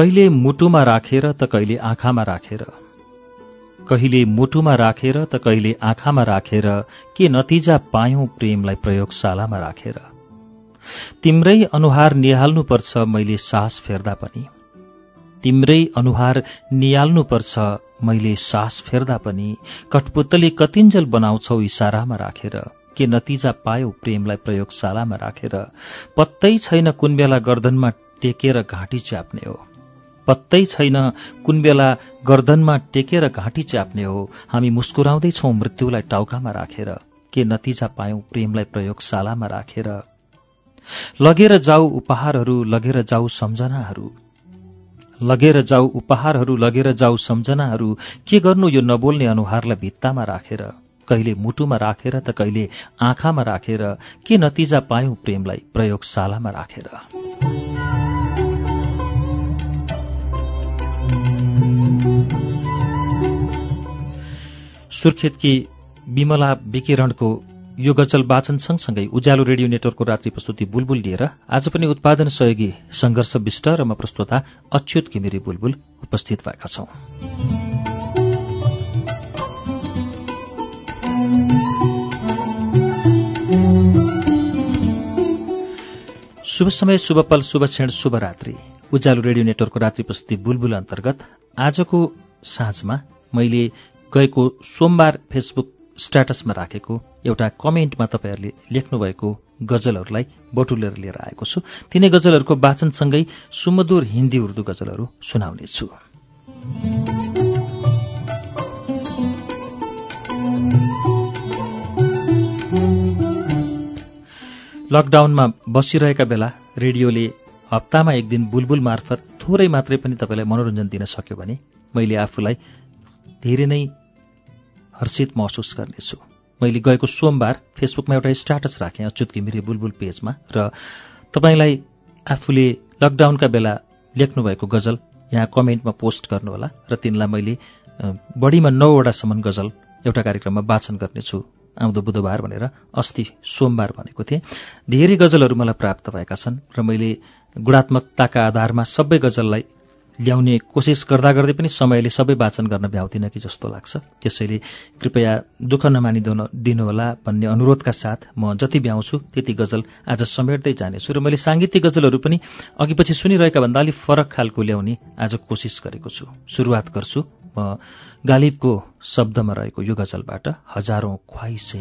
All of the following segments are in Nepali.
कहिले मुटुमा राखेर त कहिले आँखामा राखेर। कहिले मुटुमा राखेर त कहिले आँखामा राखेर के नतिजा पायौं प्रेमलाई प्रयोगशालामा राखेर। तिम्रै अनुहार निहाल्नुपर्छ मैले सास फेर्दा पनि। तिम्रै अनुहार निहाल्नुपर्छ मैले सास फेर्दा पनि। कठपुतली कतिन्जल बनाउँछौ इसारामा राखेर। के नतिजा पायौ प्रेमलाई प्रयोगशालामा राखेर। पत्तै छैन कुन बेला गर्दनमा टेकेर घाँटी च्याप्ने हो। पत्तै छैन। कुन बेला गर्दनमा टेकेर घाँटी च्याप्ने हो हामी मुस्कुराउँदैछौ मृत्युलाई टाउकामा राखेर। के नतिजा पायौं प्रेमलाई प्रयोगशालामा राखेर। लगेर जाऊ उपहारहरू लगेर जाऊ सम्झनाहरू। लगेर जाऊ उपहारहरू लगेर जाऊ सम्झनाहरू। के गर्नु यो नबोल्ने अनुहारलाई भित्तामा राखेर? कहिले मुटुमा राखेर त कहिले आँखामा राखेर। के नतिजा पायौं प्रेमलाई प्रयोगशालामा राखेर? सुर्खेतकी विमला विकिरणको यो गजल वाचन सँगसँगै उज्यालो रेडियो नेटवर्कको रात्रि प्रस्तुति बुलबुल लिएर आज पनि उत्पादन सहयोगी संघर्ष विष्ट र म प्रस्तोता अच्युत घिमिरी बुलबुल उपस्थित भएका छौं। शुभ समय शुभ पल शुभ क्षण शुभ रात्रि। उज्यालो रेडियो नेटवर्कको रात्रि प्रस्तुति बुलबुल अन्तर्गत आजको साँझमा मैले गएको सोमबार फेसबुक स्ट्याटसमा राखेको एउटा कमेन्टमा तपाईँहरूले लेख्नुभएको गजलहरूलाई बटुलेर लिएर आएको छु। तिनै गजलहरूको वाचनसँगै सुमधुर हिन्दी उर्दू गजलहरू सुनाउनेछु। लकडाउनमा बसिरहेका बेला रेडियोले हप्तामा एक दिन बुलबुल मार्फत थोरै मात्रै पनि तपाईँलाई मनोरञ्जन दिन सक्यो भने मैले आफूलाई धेरै नै हर्षित महसुस गर्नेछु। मैले गएको सोमबार फेसबुकमा एउटा स्ट्याटस राखेँ अच्युत घिमिरे बुलबुल पेजमा र तपाईँलाई आफूले लकडाउनका बेला लेख्नुभएको गजल यहाँ कमेन्टमा पोस्ट गर्नुहोला र तिनलाई मैले बढीमा नौवटासम्म गजल एउटा कार्यक्रममा वाचन गर्नेछु। आउँदो बुधबार भनेर अस्ति सोमबार भनेको थिएँ। धेरै गजलहरू मलाई प्राप्त भएका छन् र मैले गुणात्मकताका आधारमा सबै गजललाई ल्याउने कोसिस गर्दा गर्दै पनि समयले सबै वाचन गर्न भ्याउँदिन कि जस्तो लाग्छ। त्यसैले कृपया दुःख नमानिदिनु दिनुहोला भन्ने अनुरोधका साथ म जति भ्याउँछु त्यति गजल आज समेट्दै जानेछु र मैले साङ्गीतिक गजलहरू पनि अघिपछि सुनिरहेका भन्दा अलिक फरक खालको ल्याउने आज कोसिस गरेको छु। सुरुवात गर्छु। म गालिबको शब्दमा रहेको यो गजलबाट हजारौं ख्वाइसे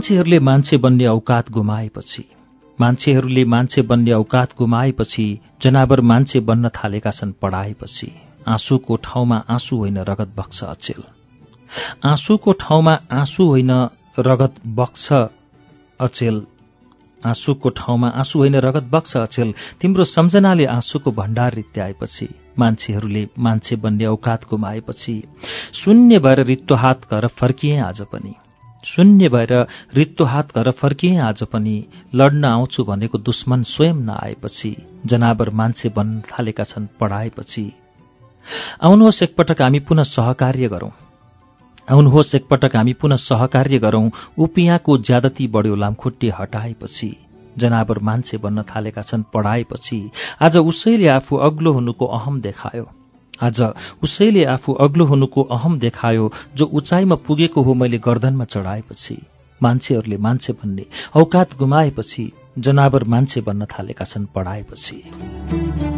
मान्छेहरूले मान्छे बन्ने औकात गुमाएपछि मान्छेहरूले मान्छे बन्ने औकात गुमाएपछि जनावर मान्छे बन्न थालेका छन् पढाएपछि। आँसुको ठाउँमा आँसु होइन रगत बक्स अचेल। आँसुको ठाउँमा आँसु होइन रगत बक्स अचेल। आँसुको ठाउँमा आँसु होइन रगत बक्स अचेल। तिम्रो सम्झनाले आँसुको भण्डार रित्याएपछि मान्छेहरूले मान्छे बन्ने औकात गुमाएपछि शून्य भएर रित्तो हात घर फर्किए आज पनि। शून्य भएर रित्तो हात घर फर्किए। आज पनि लड्न आउँछु भनेको दुश्मन स्वयं नआएपछि जनावर मान्छे बन्न थालेका छन् पढाएपछि। आउनुहोस् एकपटक हामी पुनः सहकार्य गरौं। आउनुहोस् एकपटक हामी पुनः सहकार्य गरौं। उपियाँको ज्यादती बढ्यो लामखुट्टे हटाएपछि जनावर मान्छे बन्न थालेका छन् पढाएपछि। आज उसैले आफू अग्लो हुनुको अहम देखायो। आज उसैले आफू अग्लो हुनुको अहम देखायो जो उचाइमा पुगेको हो मैले गर्दनमा चढाएपछि। मान्छेहरूले मान्छे भन्ने औकात गुमाएपछि जनावर मान्छे बन्न थालेका छन् पढाएपछि।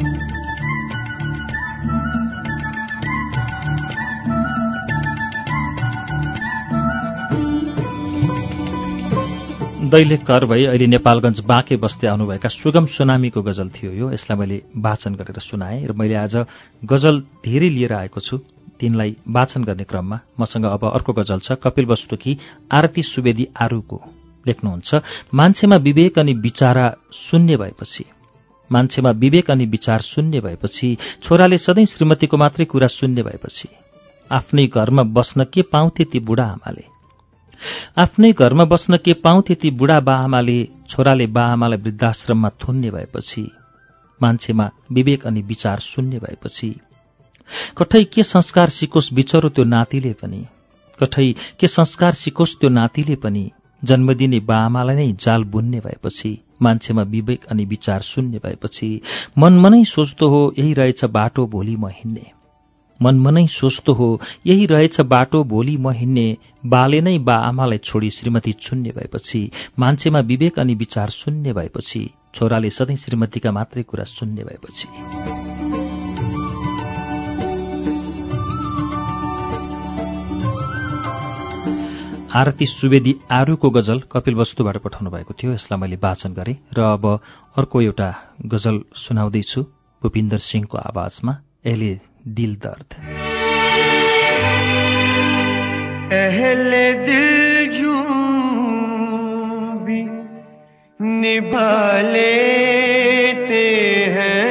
दैलेख कर भई अहिले नेपालगञ्ज बाँके बस्दै आउनुभएका सुगम सुनामीको गजल थियो यो। यसलाई मैले वाचन गरेर सुनाएँ र मैले आज गजल धेरै लिएर आएको छु। तिनलाई वाचन गर्ने क्रममा मसँग अब अर्को गजल छ कपिल वस्तुकी आरती सुवेदी आरूको। लेख्नुहुन्छ मान्छेमा विवेक अनि विचारा शून्य भएपछि। मान्छेमा विवेक अनि विचार शून्य भएपछि छोराले सधैँ श्रीमतीको मात्रै कुरा शून्य भएपछि। आफ्नै घरमा बस्न के पाउँथे ती बुढा आमाले? आफ्नै घरमा बस्न के पाउँथे ती बुढा बाआमाले छोराले बाआमालाई वृद्धाश्रममा थुन्ने भएपछि मान्छेमा विवेक अनि विचार शून्य भएपछि कठै के संस्कार सिकोस् बिचरो त्यो नातिले पनि कठै के संस्कार सिकोस् त्यो नातिले पनि जन्मदिने बाआमालाई नै जाल बुन्ने भएपछि मान्छेमा विवेक अनि विचार शून्य भएपछि मनमनै सोच्दो हो यही रहेछ बाटो भोलि म हिँड्ने। मनमनै सोच्दो हो। यही रहेछ बाटो भोलि म हिँड्ने। बाले नै बा आमालाई छोडी श्रीमती शून्य भएपछि मान्छेमा विवेक अनि विचार शून्य भएपछि छोराले सधैँ श्रीमतीका मात्रै कुरा शून्य भएपछि। आरती सुवेदी आरूको गजल कपिल वस्तुबाट पठाउनु भएको थियो। यसलाई मैले वाचन गरेँ र अब अर्को एउटा गजल सुनाउँदैछु। भूपिन्दर सिंहको आवाजमा। एले दिल दर्द। अहले दिल भी निभा लेते हैं?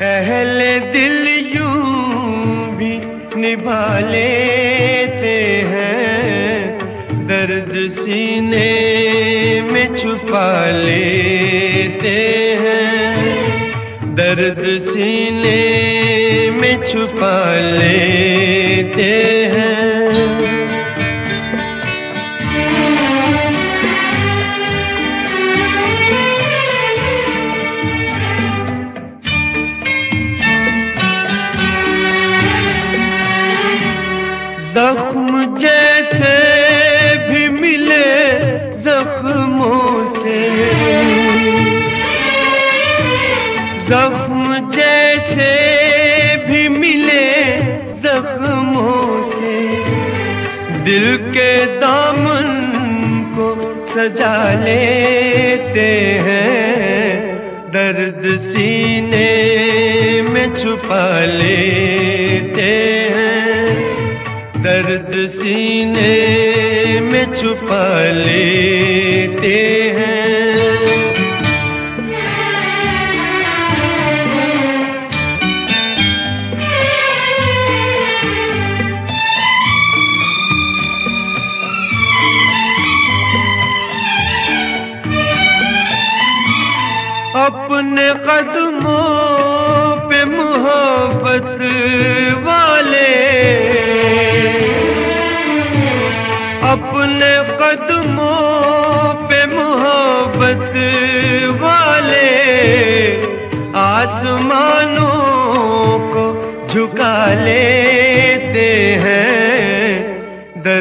अहले दिल यूँ भी निभा लेते हैं? दर्द सीने में छुपा लेते हैं। दर्द सीने में छुपा लेते हैं।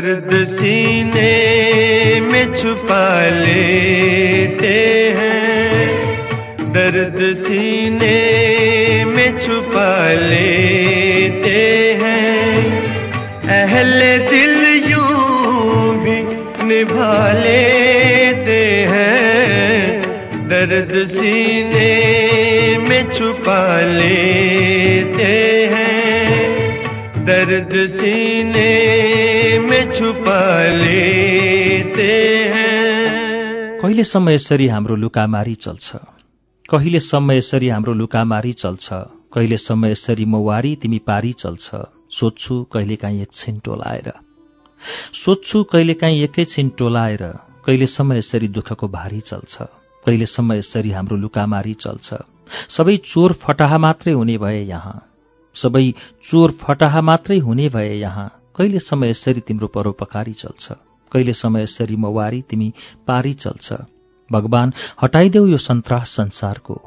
दर्द सीने में छुपा लेते हैं। दर्द सीने में छुपा लेते हैं। अहले दिल यूँ भी निभा लेते हैं। दर्द सीने में छुपा लेते हैं। दर्द सीने कहिलेसम्म यसरी हाम्रो लुकामारी चल्छ? कहिलेसम्म यसरी हाम्रो लुकामारी चल्छ? कहिलेसम्म यसरी म वारी तिमी पारी चल्छ? सोध्छु कहिलेकाहीँ एकछिन टोलाएर। सोध्छु कहिलेकाहीँ एकैछिन टोलाएर कहिलेसम्म यसरी दुःखको भारी चल्छ? कहिलेसम्म यसरी हाम्रो लुकामारी चल्छ? सबै चोर फटाहा मात्रै हुने भए यहाँ। सबै चोर फटाहा मात्रै हुने भए यहाँ। कहिलेसम्म यसरी तिम्रो परोपकारी चल्छ? कहिलेसम्म यसरी म वारी तिमी पारी चल्छ? भगवान हटाइदेऊ यो सन्तास संसारको।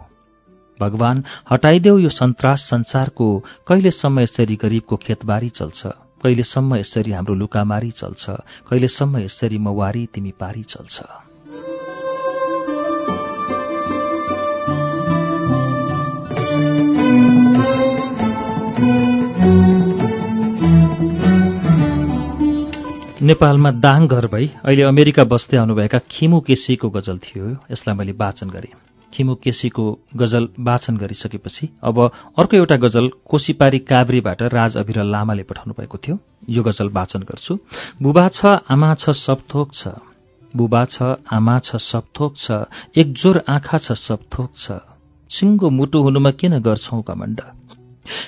भगवान हटाइदेऊ यो सन्तास संसारको कहिलेसम्म यसरी गरिबको खेतबारी चल्छ? कहिलेसम्म यसरी हाम्रो लुकामारी चल्छ? कहिलेसम्म यसरी म वारी तिमी पारी चल्छ? नेपालमा दाङ घर भई अहिले अमेरिका बस्दै आउनुभएका खिमु केसीको गजल थियो। यसलाई मैले वाचन गरेँ। खिमु केसीको गजल वाचन गरिसकेपछि अब अर्को एउटा गजल कोशीपारी काभ्रीबाट राज अभिरल लामाले पठाउनु भएको थियो। यो गजल वाचन गर्छु। बुबा छ आमा छ सब थोक छ। बुबा छ आमा छ सब थोक छ। एकजोर आँखा छ सब थोक छ। सिङ्गो मुटु हुनुमा किन गर्छौ घमण्ड?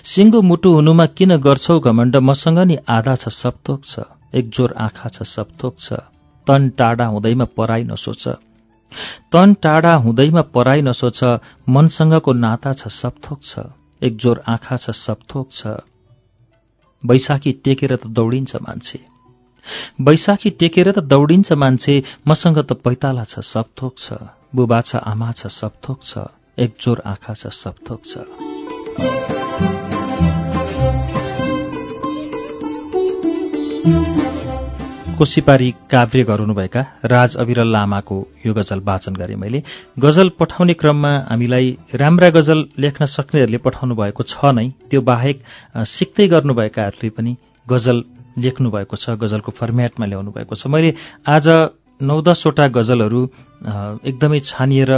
सिङ्गो मुटु हुनुमा किन गर्छौ घमण्ड? मसँग नि आधा छ सब थोक छ। एकजोर आँखा छ सबथोक छ। तन टाढा हुँदैमा पराई नसोच। तन टाढा हुँदैमा पराई नसोच। मनसँगको नाता छ सबथोक छ। एकजोर आँखा छ सबथोक छ। बैशाखी टेकेर त दौडिन्छ मान्छे। बैशाखी टेकेर त दौडिन्छ मान्छे। मसँग त पैताला छ सबथोक छ। बुबा छ आमा छ सबथोक छ। एकजोर आँखा छ सबथोक छ। कोशीपारी काभ्रे गराउनुभएका राज अविरल लामाको यो गजल वाचन गरेँ मैले। गजल पठाउने क्रममा हामीलाई राम्रा गजल लेख्न सक्नेहरूले पठाउनु भएको छ नै त्यो बाहेक सिक्दै गर्नुभएकाहरूले पनि गजल लेख्नु भएको छ गजलको फर्म्याटमा ल्याउनु भएको छ। मैले आज नौ दसवटा गजलहरू एकदमै छानिएर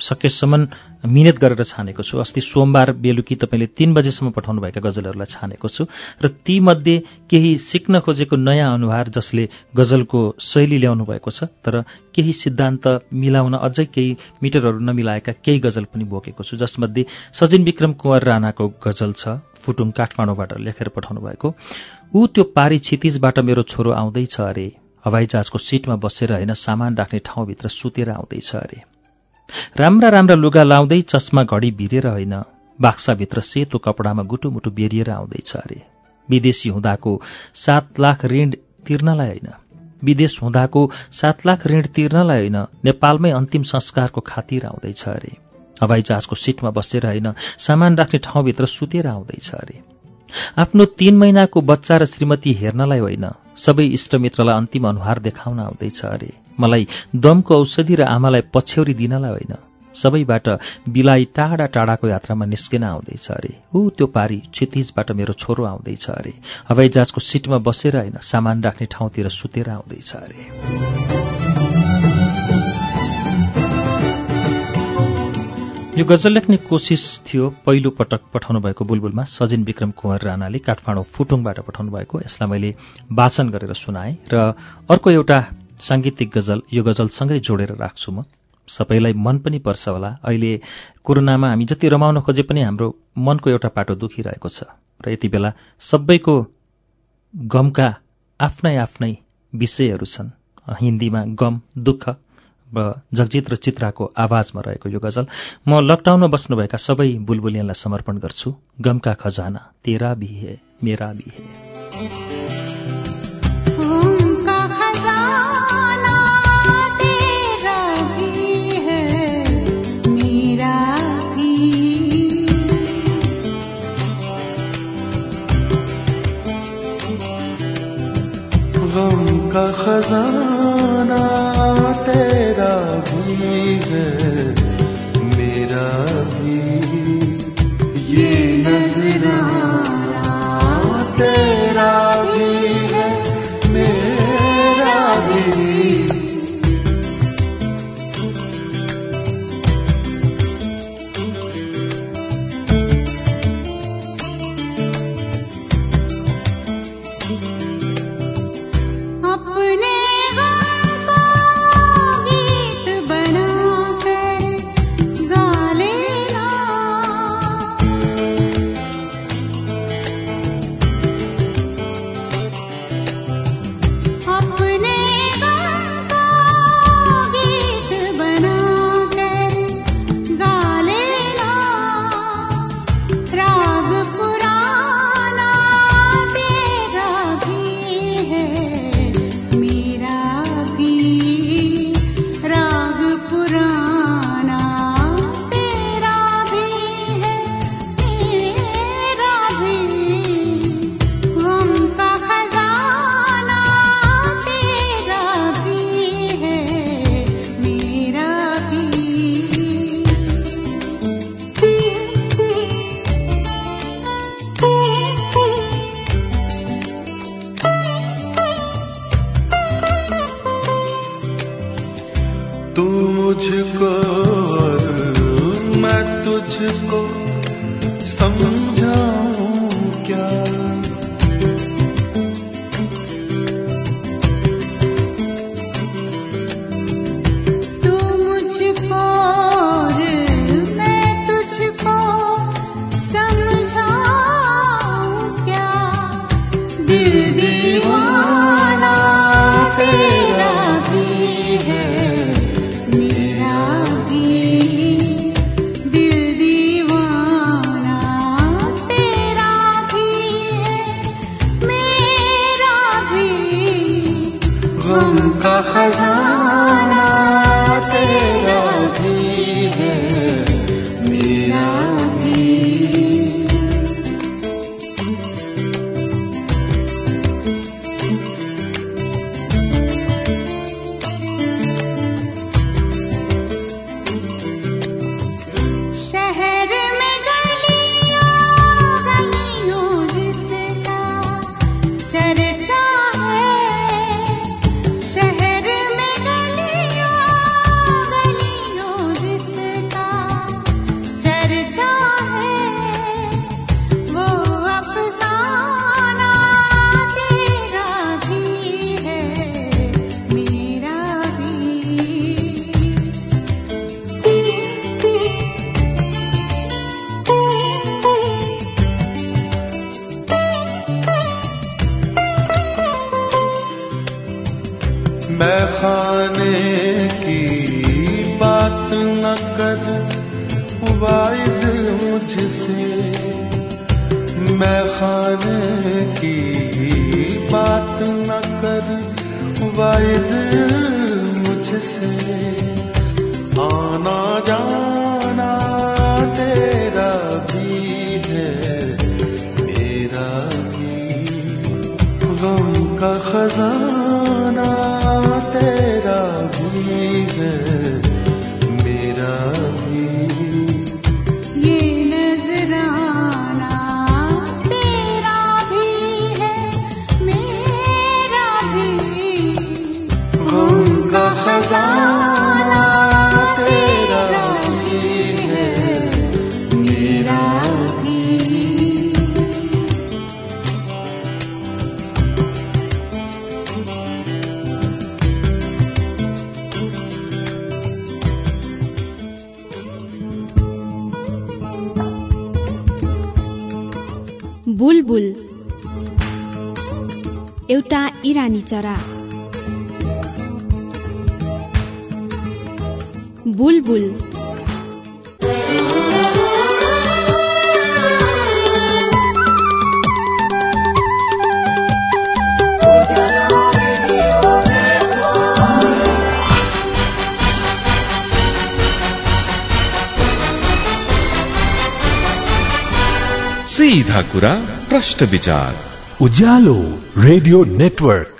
सकेसम्म मिहिनेत गरेर छानेको छु। अस्ति सोमबार बेलुकी तपाईँले तीन बजेसम्म पठाउनुभएका गजलहरूलाई छानेको छु। र तीमध्ये केही सिक्न खोजेको नयाँ अनुहार जसले गजलको शैली ल्याउनु भएको छ तर केही सिद्धान्त मिलाउन अझै केही मिटरहरू नमिलाएका केही गजल पनि बोकेको छु जसमध्ये सजिन विक्रम कुँवर राणाको गजल छ फुटुङ काठमाडौँबाट लेखेर पठाउनु भएको। ऊ त्यो पारी क्षितिजबाट मेरो छोरो आउँदैछ अरे। हवाईजहाजको सिटमा बसेर होइन सामान राख्ने ठाउँभित्र सुतेर आउँदैछ अरे। राम्रा राम्रा लुगा लाउँदै चस्मा घडी भिरेर होइन बाक्साभित्र सेतो कपडामा गुटुमुटु बेरिएर आउँदैछ अरे। विदेशी हुँदाको सात लाख ऋण तिर्नलाई होइन। विदेश हुँदाको सात लाख ऋण तिर्नलाई होइन नेपालमै अन्तिम संस्कारको खातिर आउँदैछ अरे। हवाईजहाजको सिटमा बसेर होइन सामान राख्ने ठाउँभित्र सुतेर आउँदैछ अरे। आफ्नो तीन महिनाको बच्चा र श्रीमती हेर्नलाई होइन सबै इष्टमित्रलाई अन्तिम अनुहार देखाउन आउँदैछ अरे। मलाई दमको औषधि र आमालाई पछ्यौरी दिनलाई होइन। सबैबाट बिलाई टाढा टाढाको यात्रामा निस्किन आउँदैछ अरे। ऊ त्यो पारी क्षितिजबाट मेरो छोरो आउँदैछ अरे। हवाईजहाजको सिटमा बसेर होइन सामान राख्ने ठाउँतिर सुतेर आउँदैछ अरे। यो गजल लेख्ने कोसिस थियो पहिलो पटक पठाउनु भएको बुलबुलमा। सजिन विक्रम कुँवर राणाले काठमाडौँ फुटुङबाट पठाउनु भएको यसलाई मैले वाचन गरेर सुनाएँ र अर्को एउटा साङ्गीतिक गजल यो गजलसँगै जोडेर राख्छु म। सबैलाई मन पनि पर्छ होला। अहिले कोरोनामा हामी जति रमाउन खोजे पनि हाम्रो मनको एउटा पाटो दुखिरहेको छ। र यति बेला सबैको गमका आफ्नै आफ्नै विषयहरू छन्। हिन्दीमा गम दुःख र जगजित र चित्राको आवाजमा रहेको यो गजल। म लकडाउनमा बस्नुभएका सबै बुलबुलियनलाई समर्पण गर्छु। गमका खजाना तेरा भी है मेरा भी का खजाना चरा बुलबुल। सीधा कुरा प्रश्न विचार। Ujyaalo radio network.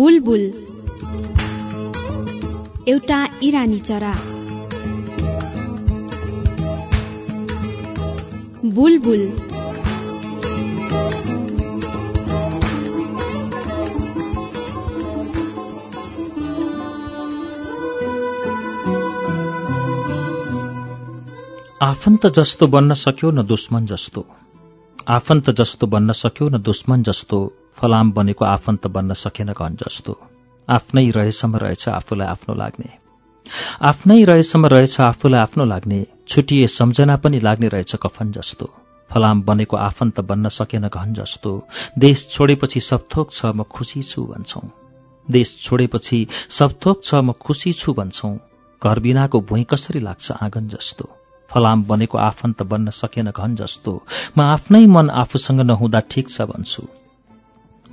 बुलबुल। एउटा इरानी चरा। बुलबुल। आफन्त जस्तो बन्न सक्यो न दुश्मन जस्तो। आफन्त जस्तो बन्न सक्यो न दुश्मन जस्तो। फलाम बनेको आफन्त बन्न सकेन घन जस्तो आफ्नै रहेसम्म रहेछ आफूलाई आफ्नो लाग्ने। आफ्नै रहेसम्म रहेछ आफूलाई आफ्नो लाग्ने छुटिए सम्झना पनि लाग्ने रहेछ कफन जस्तो फलाम बनेको आफन्त बन्न सकेन घन जस्तो देश छोडेपछि सबथोक छ म खुसी छु भन्छौ। देश छोडेपछि सबथोक छ म खुसी छु भन्छौ। घर बिनाको भुइँ कसरी लाग्छ आँगन जस्तो फलाम बनेको आफन्त बन्न सकेन घन जस्तो म आफ्नै मन आफूसँग नहुँदा ठिक छ भन्छु।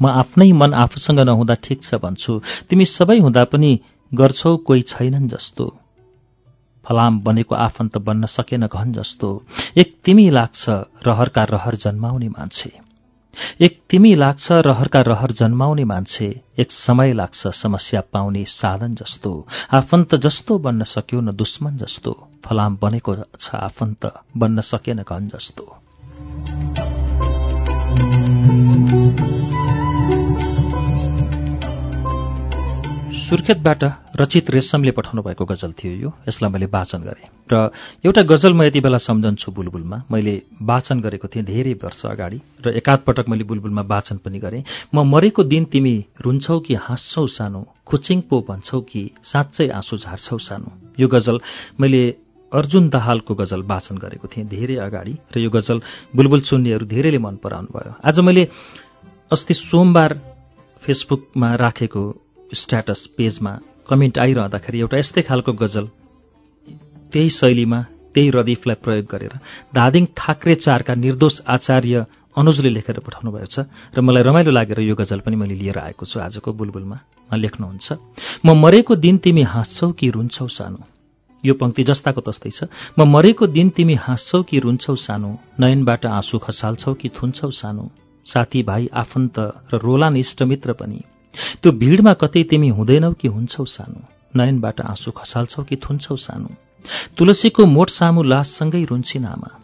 म आफ्नै मन आफूसँग नहुँदा ठिक छ भन्छु। तिमी सबै हुँदा पनि गर्छौ कोही छैनन् जस्तो। फलाम बनेको आफन्त बन्न सकेन घन जस्तो। एक तिमी लाग्छ रहरका रहर जन्माउने मान्छे। एक तिमी लाग्छ रहरका रहर जन्माउने मान्छे। एक समय लाग्छ समस्या पाउने साधन जस्तो। आफन्त जस्तो बन्न सक्यो न दुश्मन जस्तो। फलाम बनेको छ आफन्त बन्न सकेन घन जस्तो। सुर्खेतबाट रचित रेशमले पठाउनु भएको गजल थियो यो। यसलाई मैले वाचन गरेँ। र एउटा गजल म यति बेला सम्झन्छु बुलबुलमा। मैले वाचन गरेको थिएँ धेरै वर्ष अगाडि र एकाध पटक मैले बुलबुलमा वाचन पनि गरेँ। म मरेको दिन तिमी रुन्छौ कि हाँस्छौ सानो? खुचिङ पो भन्छौ कि साँच्चै आँसु झार्छौ सानो? यो गजल मैले अर्जुन दाहालको गजल वाचन गरेको थिएँ धेरै अगाडि र यो गजल बुलबुल सुन्नेहरू धेरैले मन पराउनु भयो आज मैले अस्ति सोमबार फेसबुकमा राखेको स्ट्याटस पेजमा कमेन्ट आइरहँदाखेरि एउटा यस्तै खालको गजल त्यही शैलीमा त्यही रदिफलाई प्रयोग गरेर धादिङ थाक्रे चारका निर्दोष आचार्य अनुजले लेखेर पठाउनु भएको छ र मलाई रमाइलो लागेर यो गजल पनि मैले लिएर आएको छु आजको बुलबुलमा। लेख्नुहुन्छ म मरेको दिन तिमी हाँस्छौ कि रुन्छौ सानो? यो पंक्ति जस्ताको तस्तै छ। म मरेको दिन तिमी हाँस्छौ कि रुन्छौ सानो? नयनबाट आँसु खसाल्छौ कि थुन्छौ सानो? साथीभाइ आफन्त र रोलान इष्टमित्र पनि त्यो भिडमा कतै तिमी हुँदैनौ कि हुन्छौ सानो? नयनबाट आँसु खसाल्छौ कि थुन्छौ सानो? तुलसीको मोठ सामु लाससँगै रुन्छिन आमा।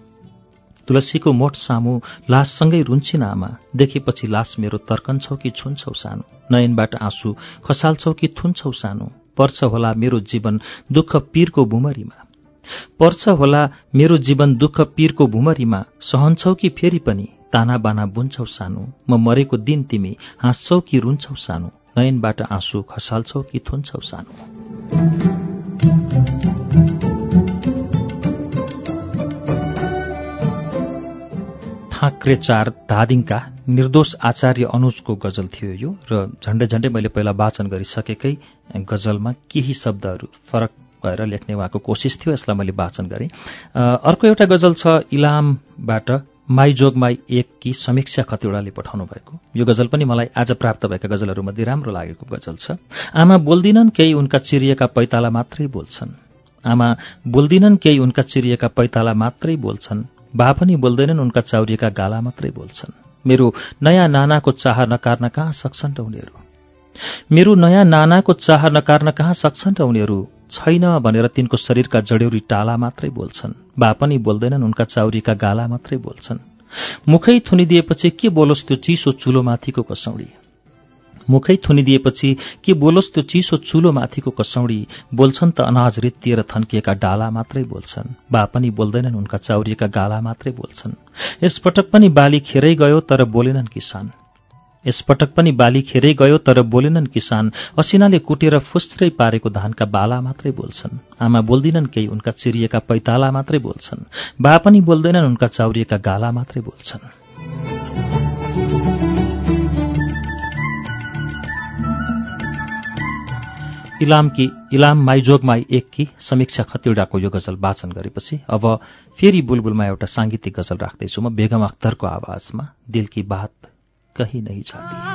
तुलसीको मोठ सामु लाससँगै रुन्छिन आमा। देखेपछि लास मेरो तर्कन्छौ कि छुन्छौ सानो? नयनबाट आँसु खसाल्छौ कि थुन्छौ सानो? पर्छ होला मेरो जीवन दुःख पीरको भुमरीमा। पर्छ होला मेरो जीवन दुःख पीरको भुमरीमा। सहन्छौ कि फेरि पनि? ताना बाना बुन्छौ सानो। म मरेको दिन तिमी हाँस्छौ कि रुन्छौ सानो? नयनबाट आँसु खसाल्छौ कि थुन्छौ सानो? थाक्रे चार धादिङका निर्दोष आचार्य अनुजको गजल थियो यो र झण्डै झण्डै मैले पहिला वाचन गरिसकेकै गजलमा केही शब्दहरू फरक भएर लेख्ने उहाँको कोसिस थियो यसलाई मैले वाचन गरेँ। अर्को एउटा गजल छ इलामबाट माई जोग माई एक कि समीक्षा खतिवड़ाले पठाउनु भएको। यो गजल पनि मलाई आज प्राप्त भएका गजलहरूमध्ये राम्रो लागेको गजल छ। आमा बोल्दिनन् केही उनका चिरिएका पैताला मात्रै बोल्छन्। आमा बोल्दिनन् केही उनका चिरिएका पैताला मात्रै बोल्छन्। बा पनि बोल्दैनन् उनका चाउरिएका गाला मात्रै बोल्छन्। मेरो नयाँ नानाको चाह नकार्न कहाँ सक्छन् र उनीहरू? मेरो नयाँ नानाको चाह नकार्न कहाँ सक्छन् र उनीहरू? छैन भनेर तिनको शरीरका जडेउरी टाला मात्रै बोल्छन्। बा पनि बोल्दैनन् उनका चाउरीका गाला मात्रै बोल्छन्। मुखै थुनिदिएपछि के बोलोस् त्यो चिसो चुलोमाथिको कसौडी? मुखै थुनिदिएपछि के बोलोस् त्यो चिसो चुलो माथिको कसौडी? बोल्छन् त अनाज रित्तिएर थन्किएका डाला मात्रै बोल्छन्। बा पनि बोल्दैनन् उनका चाउरिएका गाला मात्रै बोल्छन्। यसपटक पनि बाली खेरै गयो तर बोलेनन् किसान। यसपटक पनि बाली खेरै गयो तर बोलेनन् किसान। असिनाले कुटेर फुस्रै पारेको धानका बाला मात्रै बोल्छन्। आमा बोल्दिनन् केही उनका चिरिएका पैताला मात्रै बोल्छन्। बा पनि बोल्दैनन् उनका चाउरिएका गाला मात्रै बोल्छन्। इलामकी इलाम माइजोगमाई एक कि समीक्षा खतिवडाको यो गजल वाचन गरेपछि अब फेरि बुलबुलमा एउटा साङ्गीतिक गजल राख्दैछु म बेगम अख्तरको आवाजमा दिल की बात। कहीं नहीं जाती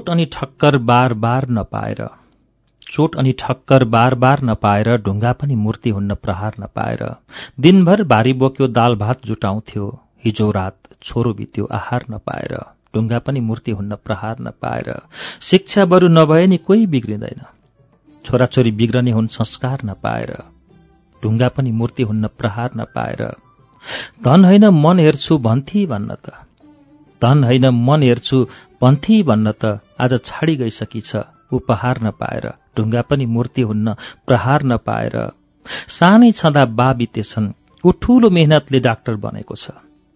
चोट अनि ठक्कर बार बार नपाएर चोट अनि ठक्कर बार बार नपाएर ढुङ्गा पनि मूर्ति हुन्न प्रहार नपाएर दिनभर भारी बोक्यो दाल भात जुटाउँथ्यो हिजो रात छोरो बित्यो आहार नपाएर ढुङ्गा पनि मूर्ति हुन्न प्रहार नपाएर शिक्षा बरु नभए नि कोही बिग्रिँदैन। छोराछोरी बिग्रने हुन् संस्कार नपाएर ढुङ्गा पनि मूर्ति हुन्न प्रहार नपाएर धन होइन मन हेर्छु भन्थी भन्न त। धन होइन मन हेर्छु भन्थी भन्न त आज छाडी छ उपहार नपाएर ढुङ्गा पनि मूर्ति हुन्न प्रहार नपाएर। सानै छँदा बा बितेछन्। ऊ ठूलो मेहनतले डाक्टर बनेको छ।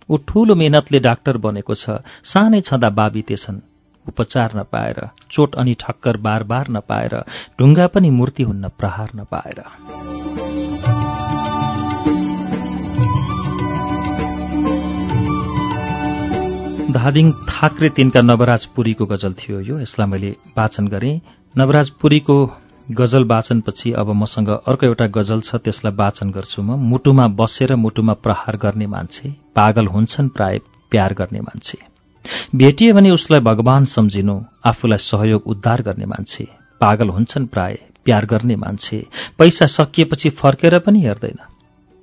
ऊ ठूलो मेहनतले डाक्टर बनेको छ। सानै छँदा बा बितेछन्। उपचार नपाएर चोट अनि ठक्कर बार बार नपाएर ढुङ्गा पनि मूर्ति हुन्न प्रहार नपाएर। धादिङ थाक्रे तिनका नवराज पुरीको गजल थियो यो। यसलाई मैले वाचन गरेँ। नवराज पुरीको गजल वाचनपछि अब मसँग अर्को एउटा गजल छ त्यसलाई वाचन गर्छु म। मुटुमा बसेर मुटुमा प्रहार गर्ने मान्छे पागल हुन्छन् प्राय प्यार गर्ने मान्छे। भेटियो भने उसलाई भगवान सम्झिनु आफूलाई सहयोग उद्धार गर्ने मान्छे पागल हुन्छन् प्राय प्यार गर्ने मान्छे। पैसा सकिएपछि फर्केर पनि हेर्दैन।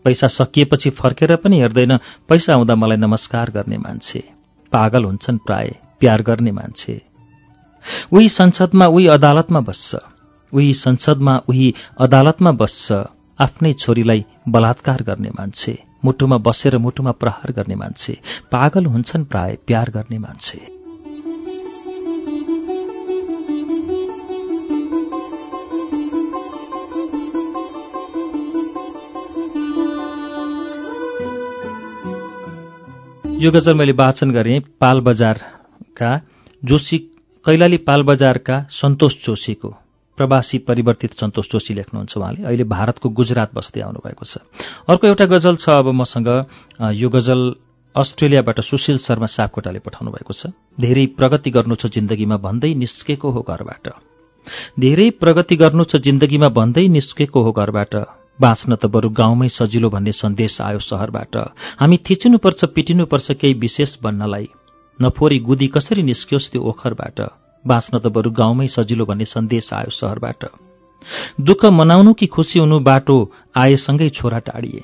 पैसा सकिएपछि फर्केर पनि हेर्दैन। पैसा आउँदा मलाई नमस्कार गर्ने मान्छे। पागल हुन्छन् प्राय प्यार गर्ने मान्छे। उही संसदमा उही अदालतमा बस्छ। उही संसदमा उही अदालतमा बस्छ। आफ्नै छोरीलाई बलात्कार गर्ने मान्छे मुटुमा बसेर मुटुमा प्रहार गर्ने मान्छे पागल हुन्छन् प्राय प्यार गर्ने मान्छे। यो गजल मैले वाचन गरेँ पालबजारका जोशी कैलाली पालबजारका सन्तोष जोशीको प्रवासी परिवर्तित सन्तोष जोशी लेख्नुहुन्छ उहाँले। अहिले भारतको गुजरात बस्दै आउनुभएको छ। अर्को एउटा गजल छ अब मसँग यो गजल अस्ट्रेलियाबाट सुशील शर्मा सापकोटाले पठाउनु भएको छ। धेरै प्रगति गर्नु छ जिन्दगीमा भन्दै निस्केको हो घरबाट। धेरै प्रगति गर्नु छ जिन्दगीमा भन्दै निस्केको हो घरबाट। बाँच्न त बरु गाउँमै सजिलो भन्ने सन्देश आयो सहरबाट। हामी थिचिनुपर्छ पिटिनुपर्छ केही विशेष बन्नलाई। नफोरी गुदी कसरी निस्कियोस् त्यो ओखरबाट? बाँच्न त बरु गाउँमै सजिलो भन्ने सन्देश आयो सहरबाट। दुःख मनाउनु कि खुसी हुनु बाटो आएसँगै छोरा टाढिए।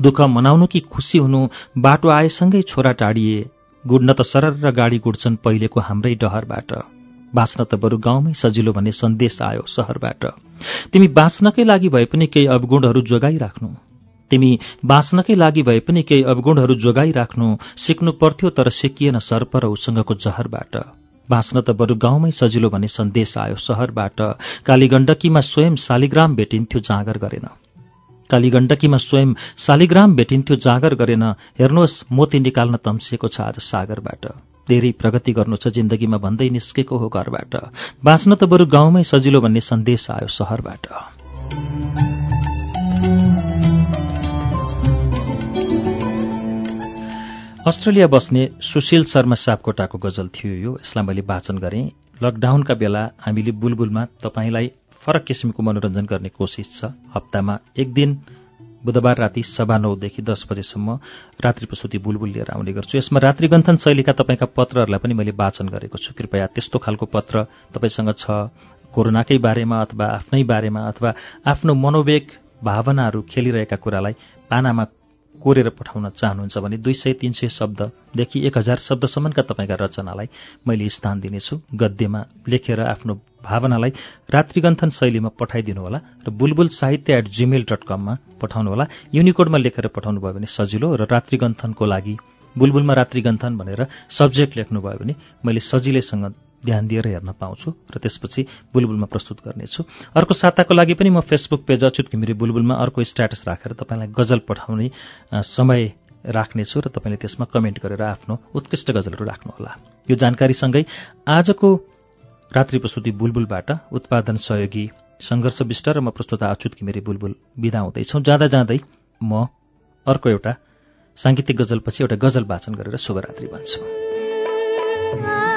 दुःख मनाउनु कि खुसी हुनु बाटो आएसँगै छोरा टाढिए। गुड्न त सरर र गाडी गुड्छन् पहिलेको हाम्रै डहरबाट। बाँच्न त बरु गाउँमै सजिलो भन्ने सन्देश आयो सहरबाट। तिमी बाँच्नकै लागि भए पनि केही अवगुणहरू जोगाइराख्नु। तिमी बाँच्नकै लागि भए पनि केही अवगुणहरू जोगाइराख्नु सिक्नु पर्थ्यो तर सिकिएन सर्प र उसँगको जहरबाट। बाँच्न त बरु गाउँमै सजिलो भन्ने सन्देश आयो सहरबाट। कालीगण्डकीमा स्वयं शालिग्राम भेटिन्थ्यो जाँगर गरेन। कालीगण्डकीमा स्वयं शालिग्राम भेटिन्थ्यो जाँगर गरेन। हेर्नुहोस् मोती निकाल्न तम्सिएको छ आज सागरबाट। धेरै प्रगति गर्नु छ जिन्दगीमा भन्दै निस्केको हो घरबाट। बाँच्न त बरु गाउँमै सजिलो भन्ने सन्देश आयो सहरबाट। अस्ट्रेलिया बस्ने सुशील शर्मा सापकोटाको गजल थियो यो। यसलाई मैले वाचन गरेँ। लकडाउनका बेला हामीले बुलबुलमा तपाईँलाई फरक किसिमको मनोरञ्जन गर्ने कोसिस छ। हप्तामा एक दिन बुधबार राति सभा नौदेखि दस बजेसम्म रात्रि प्रसुति बुलबुल लिएर आउने गर्छु। यसमा रात्रिगन्थन शैलीका तपाईँका पत्रहरूलाई पनि मैले वाचन गरेको छु। कृपया त्यस्तो खालको पत्र तपाईँसँग छ। कोरोनाकै बारेमा अथवा आफ्नै बारेमा अथवा आफ्नो मनोवेग भावनाहरू खेलिरहेका कुरालाई पानामा कोरेर पठाउन चाहनुहुन्छ भने दुई सय तीन सय शब्ददेखि एक हजार शब्दसम्मका तपाईँका रचनालाई मैले स्थान दिनेछु। गद्यमा लेखेर आफ्नो भावनालाई रात्रिगन्थन शैलीमा पठाइदिनुहोला र बुलबुल साहित्य एट जिमेल डट कममा पठाउनुहोला युनिकोडमा लेखेर पठाउनुभयो भने सजिलो र रात्रिगन्थनको लागि बुलबुलमा रात्रिगन्थन भनेर सब्जेक्ट लेख्नुभयो भने मैले सजिलैसँग ध्यान दिएर हेर्न पाउँछु र त्यसपछि बुलबुलमा प्रस्तुत गर्नेछु। अर्को साताको लागि पनि म फेसबुक पेज अच्युत घिमिरे बुलबुलमा अर्को स्ट्याटस राखेर तपाईँलाई गजल पठाउने समय राख्नेछु र तपाईँले त्यसमा कमेन्ट गरेर आफ्नो उत्कृष्ट गजलहरू राख्नुहोला। यो जानकारीसँगै आजको रात्रि प्रस्तुति बुलबुलबाट उत्पादन सहयोगी सङ्घर्ष विष्ट र म प्रस्तुता अच्युत घिमिरे बुलबुल विदा हुँदैछौँ। जाँदा जाँदै म अर्को एउटा साङ्गीतिक गजलपछि एउटा गजल वाचन गरेर शुभरात्रि भन्छु।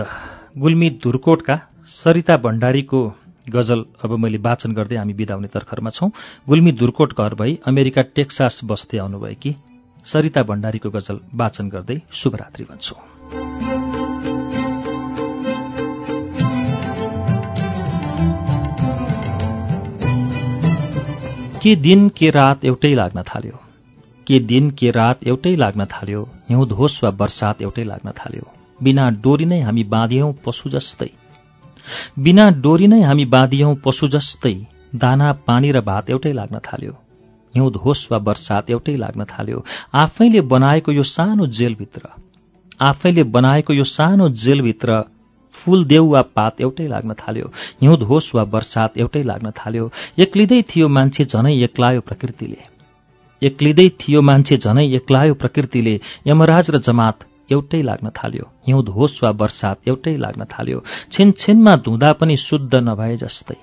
त। गुल्मी धुरकोटका सरिता भण्डारीको गजल अब मैले वाचन गर्दै हामी बिदा हुने तर्खरमा छौं। गुल्मी धुरकोट घर भई अमेरिका टेक्सास बस्दै आउनुभएकी सरिता भण्डारीको गजल वाचन गर्दै शुभरात्रि भन्छु। के दिन के रात एउटै लाग्न थाल्यो? के दिन के रात एउटै लाग्न थाल्यो? हिउँद होस् वा वर्षात एउटै लाग्न थाल्यो। बिना डोरी नै हामी बाँधियौं पशु जस्तै। बिना डोरी नै हामी बाँधियौं पशु जस्तै दाना पानी र भात एउटै लाग्न थाल्यो। हिउँद होस् वा वर्षात एउटै लाग्न थाल्यो। आफैले बनाएको यो सानो जेलभित्र आफैले बनाएको यो सानो जेलभित्र फूल देऊ वा पात एउटै लाग्न थाल्यो। हिउँद होस् वा वर्षात एउटै लाग्न थाल्यो। एक्लिँदै थियो मान्छे झनै एक्लायो प्रकृतिले। एक्लिँदै थियो मान्छे झनै एक्लायो प्रकृतिले। यमराज र जमात एउटै लाग्न थाल्यो। हिउँद होस् वा वर्षात एउटै लाग्न थाल्यो। छिनछिनमा धुँदा पनि शुद्ध नभए जस्तै।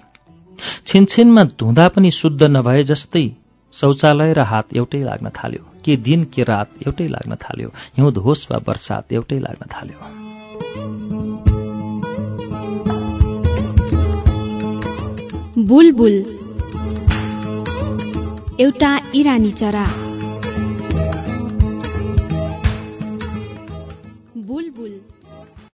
छिनछिनमा धुँदा पनि शुद्ध नभए जस्तै शौचालय र हात एउटै लाग्न थाल्यो। के दिन के रात एउटै लाग्न थाल्यो। हिउँद होस् वा वर्षात एउटै लाग्न थाल्यो। बुलबुल। एउटा इरानी चरा।